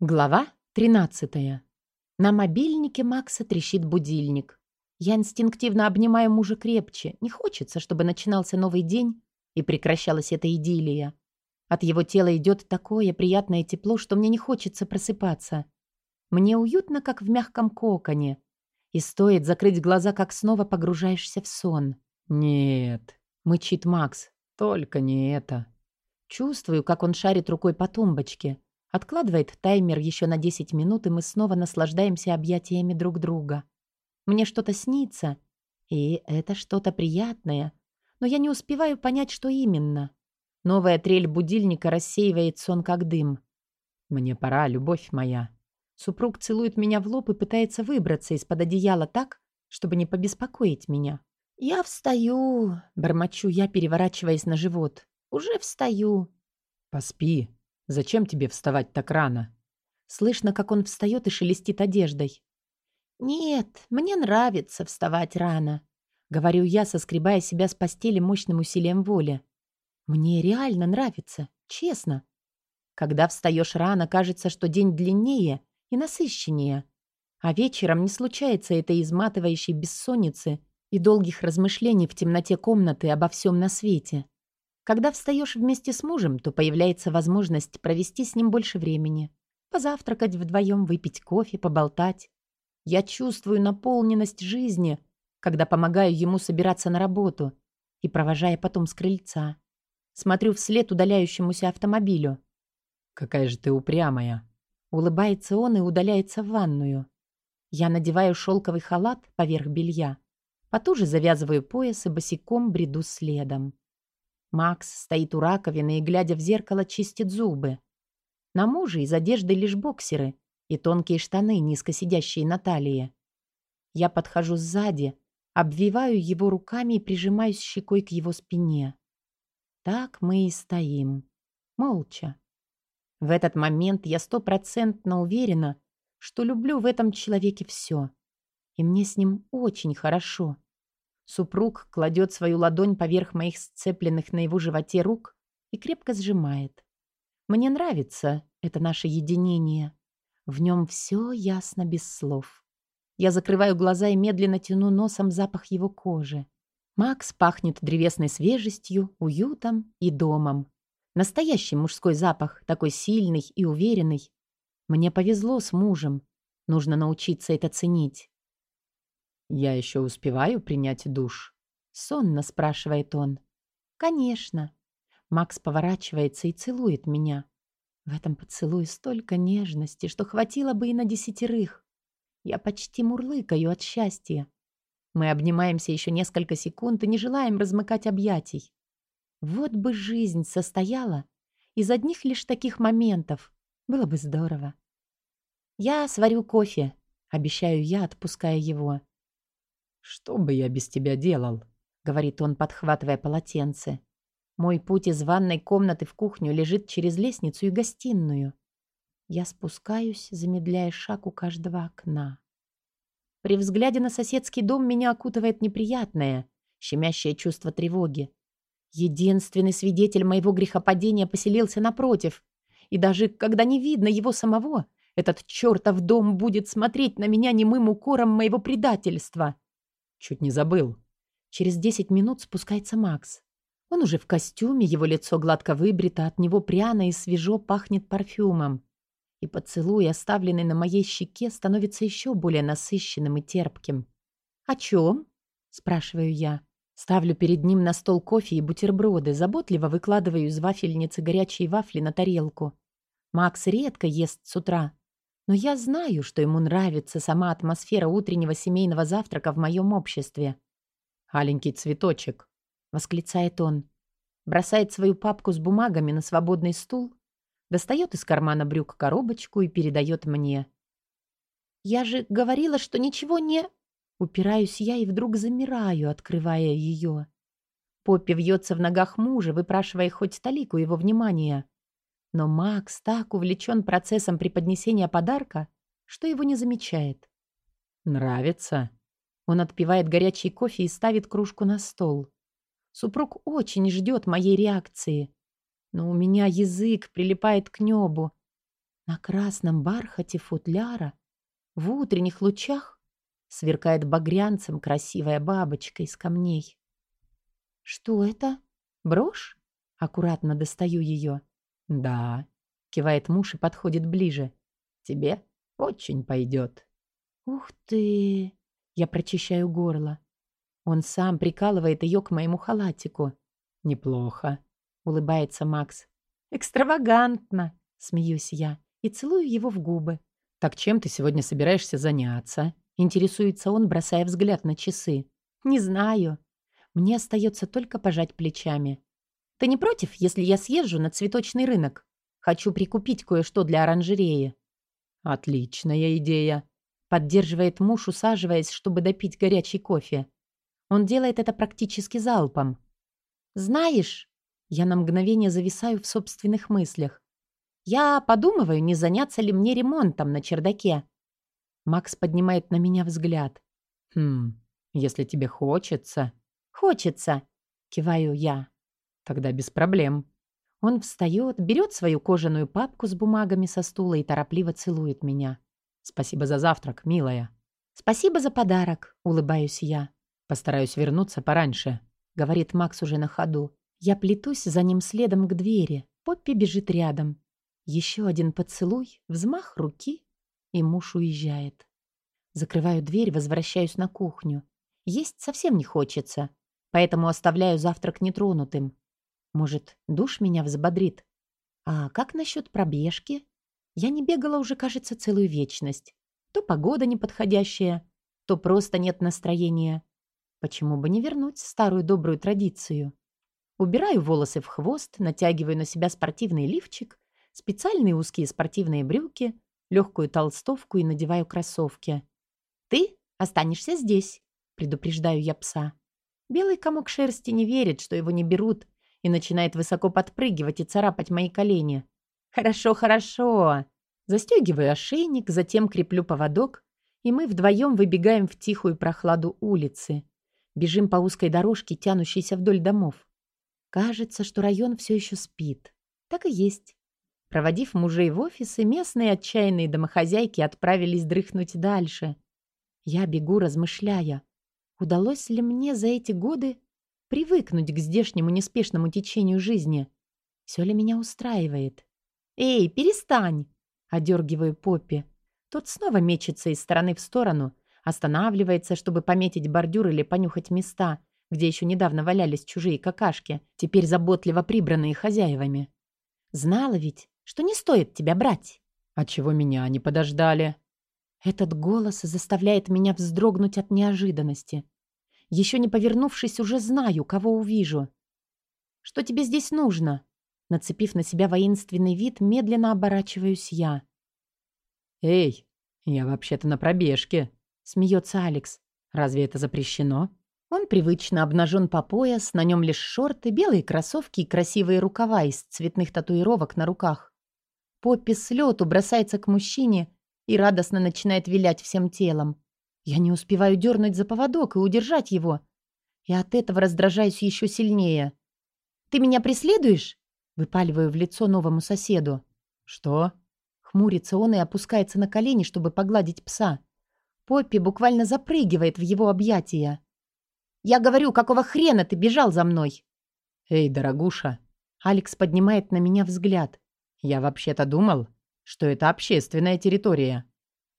Глава 13. На мобильнике Макса трещит будильник. Я инстинктивно обнимаю мужа крепче. Не хочется, чтобы начинался новый день и прекращалась эта идиллия. От его тела идет такое приятное тепло, что мне не хочется просыпаться. Мне уютно, как в мягком коконе. И стоит закрыть глаза, как снова погружаешься в сон. «Нет», — мычит Макс. «только не это». Чувствую, как он шарит рукой по тумбочке. Откладывает таймер еще на 10 минут, и мы снова наслаждаемся объятиями друг друга. Мне что-то снится, и это что-то приятное, но я не успеваю понять, что именно. Новая трель будильника рассеивает сон, как дым. «Мне пора, любовь моя». Супруг целует меня в лоб и пытается выбраться из-под одеяла так, чтобы не побеспокоить меня. «Я встаю», — бормочу я, переворачиваясь на живот. «Уже встаю». «Поспи», Зачем тебе вставать так рано? Слышно, как он встает и шелестит одеждой. Нет, мне нравится вставать рано, говорю я, соскребая себя с постели мощным усилием воли. Мне реально нравится, честно. Когда встаешь рано, кажется, что день длиннее и насыщеннее. А вечером не случается этой изматывающей бессонницы и долгих размышлений в темноте комнаты обо всем на свете. Когда встаешь вместе с мужем, то появляется возможность провести с ним больше времени. Позавтракать вдвоем, выпить кофе, поболтать. Я чувствую наполненность жизни, когда помогаю ему собираться на работу и провожая потом с крыльца. Смотрю вслед удаляющемуся автомобилю. «Какая же ты упрямая!» Улыбается он и удаляется в ванную. Я надеваю шелковый халат поверх белья. Потуже завязываю пояс и босиком бреду следом. Макс стоит у раковины и, глядя в зеркало, чистит зубы. На муже из одежды лишь боксеры и тонкие штаны, низко сидящие на талии. Я подхожу сзади, обвиваю его руками и прижимаюсь щекой к его спине. Так мы и стоим. Молча. В этот момент я стопроцентно уверена, что люблю в этом человеке все. И мне с ним очень хорошо. Супруг кладет свою ладонь поверх моих сцепленных на его животе рук и крепко сжимает. Мне нравится это наше единение. В нем все ясно без слов. Я закрываю глаза и медленно тяну носом запах его кожи. Макс пахнет древесной свежестью, уютом и домом. Настоящий мужской запах, такой сильный и уверенный. Мне повезло с мужем. Нужно научиться это ценить. «Я еще успеваю принять душ?» — сонно спрашивает он. «Конечно». Макс поворачивается и целует меня. В этом поцелуе столько нежности, что хватило бы и на десятерых. Я почти мурлыкаю от счастья. Мы обнимаемся еще несколько секунд и не желаем размыкать объятий. Вот бы жизнь состояла из одних лишь таких моментов. Было бы здорово. «Я сварю кофе», — обещаю я, отпуская его. «Что бы я без тебя делал?» — говорит он, подхватывая полотенце. Мой путь из ванной комнаты в кухню лежит через лестницу и гостиную. Я спускаюсь, замедляя шаг у каждого окна. При взгляде на соседский дом меня окутывает неприятное, щемящее чувство тревоги. Единственный свидетель моего грехопадения поселился напротив. И даже когда не видно его самого, этот чертов дом будет смотреть на меня немым укором моего предательства. Чуть не забыл. Через десять минут спускается Макс. Он уже в костюме, его лицо гладко выбрито, от него пряно и свежо пахнет парфюмом. И поцелуй, оставленный на моей щеке, становится еще более насыщенным и терпким. «О чем?» – спрашиваю я. Ставлю перед ним на стол кофе и бутерброды, заботливо выкладываю из вафельницы горячие вафли на тарелку. Макс редко ест с утра, но я знаю, что ему нравится сама атмосфера утреннего семейного завтрака в моем обществе. «Аленький цветочек», — восклицает он. Бросает свою папку с бумагами на свободный стул, достает из кармана брюк коробочку и передает мне. «Я же говорила, что ничего не...» Упираюсь я и вдруг замираю, открывая ее. Поппи вьется в ногах мужа, выпрашивая хоть талику его внимания. Но Макс так увлечен процессом преподнесения подарка, что его не замечает. «Нравится?» Он отпивает горячий кофе и ставит кружку на стол. Супруг очень ждет моей реакции. Но у меня язык прилипает к небу. На красном бархате футляра в утренних лучах сверкает багрянцем красивая бабочка из камней. «Что это? Брошь?» Аккуратно достаю ее. «Да», — кивает муж и подходит ближе. «Тебе очень пойдет». «Ух ты!» Я прочищаю горло. Он сам прикалывает ее к моему халатику. «Неплохо», — улыбается Макс. «Экстравагантно!» — смеюсь я и целую его в губы. «Так чем ты сегодня собираешься заняться?» Интересуется он, бросая взгляд на часы. «Не знаю. Мне остается только пожать плечами. Ты не против, если я съезжу на цветочный рынок? Хочу прикупить кое-что для оранжереи». «Отличная идея», — поддерживает муж, усаживаясь, чтобы допить горячий кофе. Он делает это практически залпом. «Знаешь...» Я на мгновение зависаю в собственных мыслях. «Я подумываю, не заняться ли мне ремонтом на чердаке». Макс поднимает на меня взгляд. «Хм, если тебе хочется...» «Хочется», — киваю я. «Тогда без проблем». Он встает, берет свою кожаную папку с бумагами со стула и торопливо целует меня. «Спасибо за завтрак, милая». «Спасибо за подарок», — улыбаюсь я. «Постараюсь вернуться пораньше», — говорит Макс уже на ходу. Я плетусь за ним следом к двери. Поппи бежит рядом. Еще один поцелуй, взмах руки, и муж уезжает. Закрываю дверь, возвращаюсь на кухню. Есть совсем не хочется, поэтому оставляю завтрак нетронутым. Может, душ меня взбодрит? А как насчет пробежки? Я не бегала уже, кажется, целую вечность. То погода неподходящая, то просто нет настроения. Почему бы не вернуть старую добрую традицию? Убираю волосы в хвост, натягиваю на себя спортивный лифчик, специальные узкие спортивные брюки, легкую толстовку и надеваю кроссовки. «Ты останешься здесь», — предупреждаю я пса. Белый комок шерсти не верит, что его не берут, и начинает высоко подпрыгивать и царапать мои колени. «Хорошо, хорошо». Застегиваю ошейник, затем креплю поводок, и мы вдвоем выбегаем в тихую прохладу улицы. Бежим по узкой дорожке, тянущейся вдоль домов. Кажется, что район все еще спит. Так и есть. Проводив мужей в офисы, местные отчаянные домохозяйки отправились дрыхнуть дальше. Я бегу, размышляя, удалось ли мне за эти годы привыкнуть к здешнему неспешному течению жизни. Все ли меня устраивает? «Эй, перестань!» — одергиваю Поппи. Тот снова мечется из стороны в сторону, останавливается, чтобы пометить бордюр или понюхать места, где еще недавно валялись чужие какашки, теперь заботливо прибранные хозяевами. Знала ведь, что не стоит тебя брать. А чего меня не подождали? Этот голос заставляет меня вздрогнуть от неожиданности. Еще не повернувшись, уже знаю, кого увижу. «Что тебе здесь нужно?» Нацепив на себя воинственный вид, медленно оборачиваюсь я. «Эй, я вообще-то на пробежке», — смеется Алекс. «Разве это запрещено?» Он привычно обнажен по пояс, на нем лишь шорты, белые кроссовки и красивые рукава из цветных татуировок на руках. Поппи с лету бросается к мужчине и радостно начинает вилять всем телом. Я не успеваю дернуть за поводок и удержать его. И от этого раздражаюсь еще сильнее. «Ты меня преследуешь?» Выпаливаю в лицо новому соседу. «Что?» Хмурится он и опускается на колени, чтобы погладить пса. Поппи буквально запрыгивает в его объятия. Я говорю, какого хрена ты бежал за мной?» «Эй, дорогуша!» Алекс поднимает на меня взгляд. «Я вообще-то думал, что это общественная территория».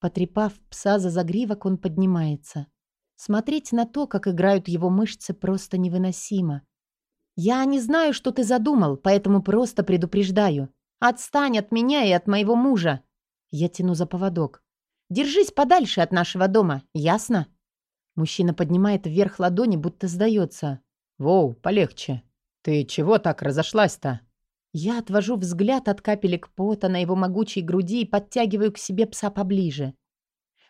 Потрепав пса за загривок, он поднимается. Смотреть на то, как играют его мышцы, просто невыносимо. «Я не знаю, что ты задумал, поэтому просто предупреждаю. Отстань от меня и от моего мужа!» Я тяну за поводок. «Держись подальше от нашего дома, ясно?» Мужчина поднимает вверх ладони, будто сдается. «Воу, полегче. Ты чего так разошлась-то?» Я отвожу взгляд от капелек пота на его могучей груди и подтягиваю к себе пса поближе.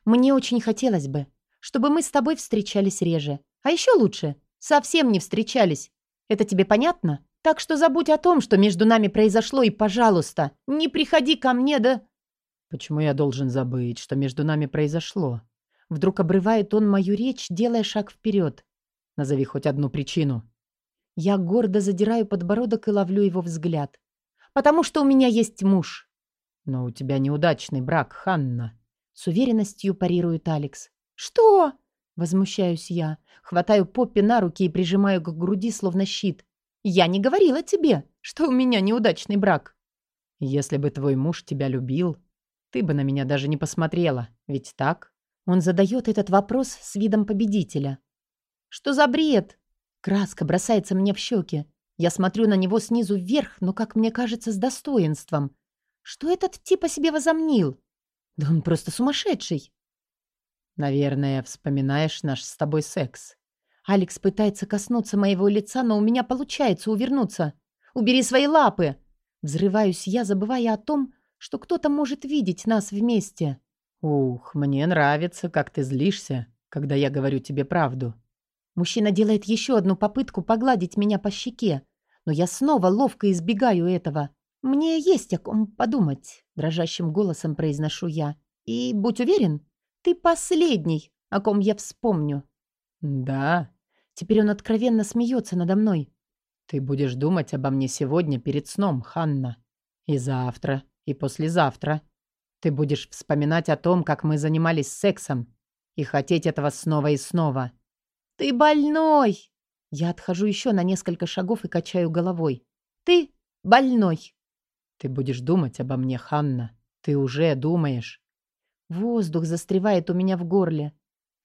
«Мне очень хотелось бы, чтобы мы с тобой встречались реже. А еще лучше, совсем не встречались. Это тебе понятно? Так что забудь о том, что между нами произошло, и, пожалуйста, не приходи ко мне, да...» «Почему я должен забыть, что между нами произошло?» Вдруг обрывает он мою речь, делая шаг вперед. Назови хоть одну причину. Я гордо задираю подбородок и ловлю его взгляд. Потому что у меня есть муж. Но у тебя неудачный брак, Ханна. С уверенностью парирует Алекс. «Что?» — возмущаюсь я. Хватаю Поппи на руки и прижимаю к груди, словно щит. «Я не говорила тебе, что у меня неудачный брак». «Если бы твой муж тебя любил, ты бы на меня даже не посмотрела, ведь так?» Он задает этот вопрос с видом победителя. «Что за бред?» Краска бросается мне в щеки. Я смотрю на него снизу вверх, но, как мне кажется, с достоинством. Что этот тип о себе возомнил? Да он просто сумасшедший. Наверное, вспоминаешь наш с тобой секс. Алекс пытается коснуться моего лица, но у меня получается увернуться. «Убери свои лапы!» Взрываюсь я, забывая о том, что кто-то может видеть нас вместе. «Ух, мне нравится, как ты злишься, когда я говорю тебе правду». Мужчина делает еще одну попытку погладить меня по щеке, но я снова ловко избегаю этого. «Мне есть о ком подумать», — дрожащим голосом произношу я. «И будь уверен, ты последний, о ком я вспомню». «Да». Теперь он откровенно смеется надо мной. «Ты будешь думать обо мне сегодня перед сном, Ханна. И завтра, и послезавтра. Ты будешь вспоминать о том, как мы занимались сексом, и хотеть этого снова и снова». «Ты больной!» Я отхожу еще на несколько шагов и качаю головой. «Ты больной!» «Ты будешь думать обо мне, Ханна. Ты уже думаешь». Воздух застревает у меня в горле.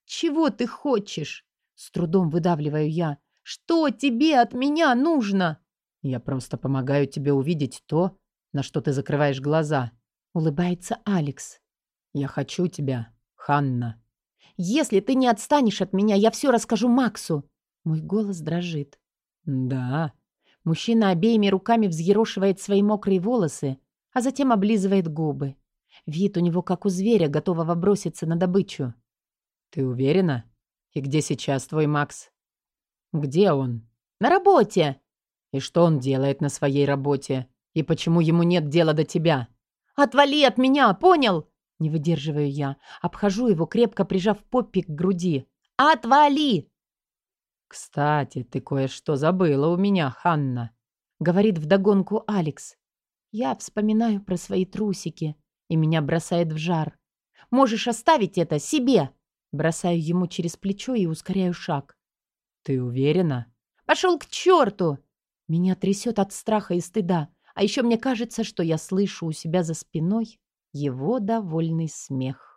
«Чего ты хочешь?» С трудом выдавливаю я. «Что тебе от меня нужно?» «Я просто помогаю тебе увидеть то, на что ты закрываешь глаза». Улыбается Алекс. «Я хочу тебя, Ханна». «Если ты не отстанешь от меня, я все расскажу Максу». Мой голос дрожит. «Да», Мужчина обеими руками взъерошивает свои мокрые волосы, а затем облизывает губы. Вид у него как у зверя, готового броситься на добычу. «Ты уверена? И где сейчас твой Макс?» «Где он?» «На работе!» «И что он делает на своей работе? И почему ему нет дела до тебя?» «Отвали от меня, понял?» Не выдерживаю я. Обхожу его, крепко прижав Поппи к груди. «Отвали!» «Кстати, ты кое-что забыла у меня, Ханна», — говорит вдогонку Алекс. Я вспоминаю про свои трусики, и меня бросает в жар. «Можешь оставить это себе!» Бросаю ему через плечо и ускоряю шаг. «Ты уверена?» «Пошел к черту!» Меня трясет от страха и стыда, а еще мне кажется, что я слышу у себя за спиной его довольный смех.